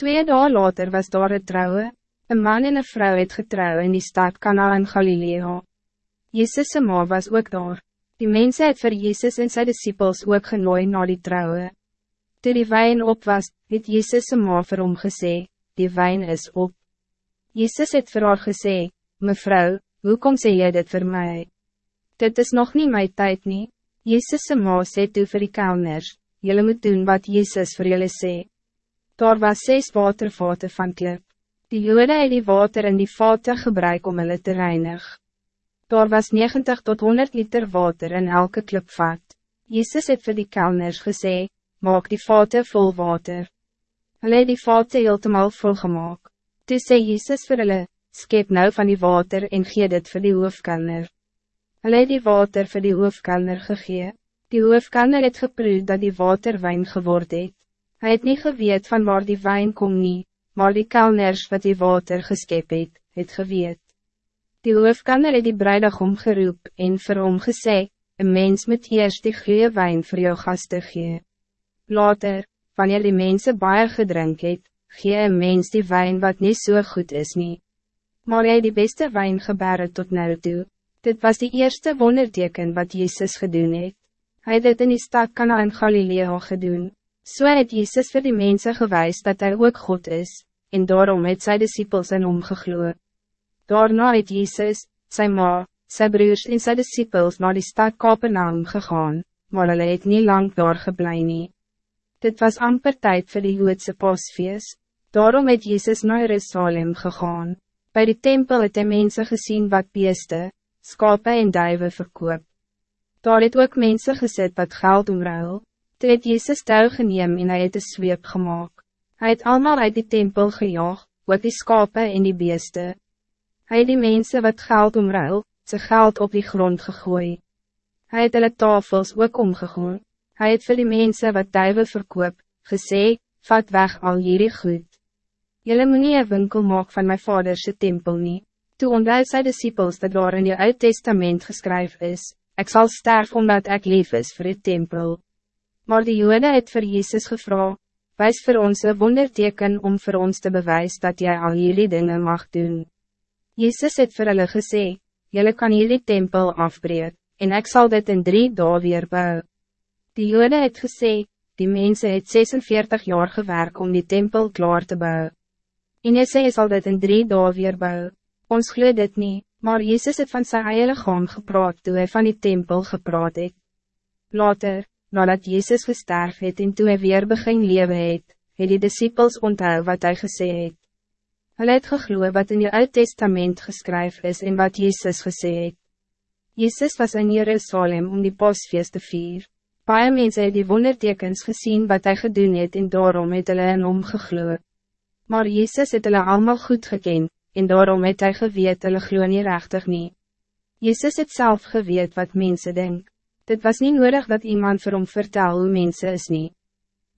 Twee dagen later was daar het trouwe, een man en een vrouw het getrouw in die stad Kana in Galilea. Jezus' ma was ook daar. Die mensen het voor Jezus en zijn disciples ook genooi na die trouwe. Toe die wijn op was, het Jezus' ma vir hom gesê, die wijn is op. Jezus het vir haar gesê, Mevrouw, hoe kom sê jy dit voor mij? Dit is nog niet mijn tijd nie. Jezus' ma sê toe vir die kelners, Jullie moet doen wat Jezus voor jullie sê. Daar was zes watervaten van klip. Die jode het die water in die vaten gebruik om hulle te reinig. Daar was 90 tot 100 liter water in elke klipvat. Jezus het vir die kelners gesê, maak die vaten vol water. Hulle het die vaten heeltemal vol gemaakt. Toe sê Jezus vir hulle, skep nou van die water en gee dit vir die hoofkelner. Hulle het die water vir die hoofkelner gegee. Die hoofkelner het geproefd dat die water wijn geworden het. Hij het niet geweet van waar die wijn kom nie, maar die kelners wat die water geskep het, het geweet. Die hoofkanner het die bruidegom geroep en vir hom gesê, een mens moet eerst die goeie wijn voor jou gasten gee. Later, wanneer die mensen baie gedrink het, gee een mens die wijn wat niet zo so goed is nie. Maar jy die beste wijn gebere tot nou toe, dit was die eerste wonderteken wat Jezus gedoen het. Hij het dit in die stad Kana in Galilea gedoen. So het Jezus vir die mensen gewijs dat hij ook God is, en daarom het sy disciples in hom gegloe. Daarna het Jezus, sy ma, sy broers en sy disciples naar die stad Kapernaum gegaan, maar hulle het nie lang daar geblei nie. Dit was amper tijd voor die Joodse pasfeest, daarom het Jezus naar Jerusalem gegaan. Bij die tempel het hy mense gezien wat beeste, skape en duiven verkoop. Daar het ook mensen gezet wat geld omruil. Toe het Jezus touw geneem en hy het een zweep gemaakt. Hij het allemaal uit die tempel gejaag, ook die skape en die beeste. Hij het die mensen wat geld omruil, sy geld op die grond gegooi. Hij het hulle tafels ook omgegooi. Hij het vir die mensen wat duiven verkoop, gesê, vat weg al hierdie goed. Julle moet nie een winkel maak van mijn vaderse tempel nie. Toe onthou sy disciples dat daar in die Oud Testament geskryf is, ik zal sterven omdat ik lief is voor het tempel. Maar die Jode het vir Jezus gevra, wijs voor ons een wonderteken om voor ons te bewijzen dat jij al jullie dingen mag doen. Jezus het vir hulle gesê, Julle kan jullie tempel afbreek, en ik zal dit in drie dagen weer bouwen. Die Jode het gesê, die mensen het 46 jaar gewerk om die tempel klaar te bouwen. En hy sê, sal dit in drie dagen weer bouwen. Ons glo dit niet, maar Jezus het van sy eie lichaam gepraat toe hy van die tempel gepraat het. Later, nadat Jezus gesterf het en toe hy weer begin lewe het, het die disciples onthou wat hij gesê het. Hulle het gegloe wat in die Oud Testament geskryf is en wat Jezus gesê het. Jezus was in Jerusalem om die pasfeest te vier. Paie mense het die wondertekens gezien wat hij gedoen het en daarom het hulle in hom gegloe. Maar Jezus het hulle allemaal goed geken, en daarom het hy geweet hulle glo nie rechtig nie. Jezus het zelf geweet wat mensen denken. Dit was niet nodig dat iemand vir hom vertel hoe mensen is niet.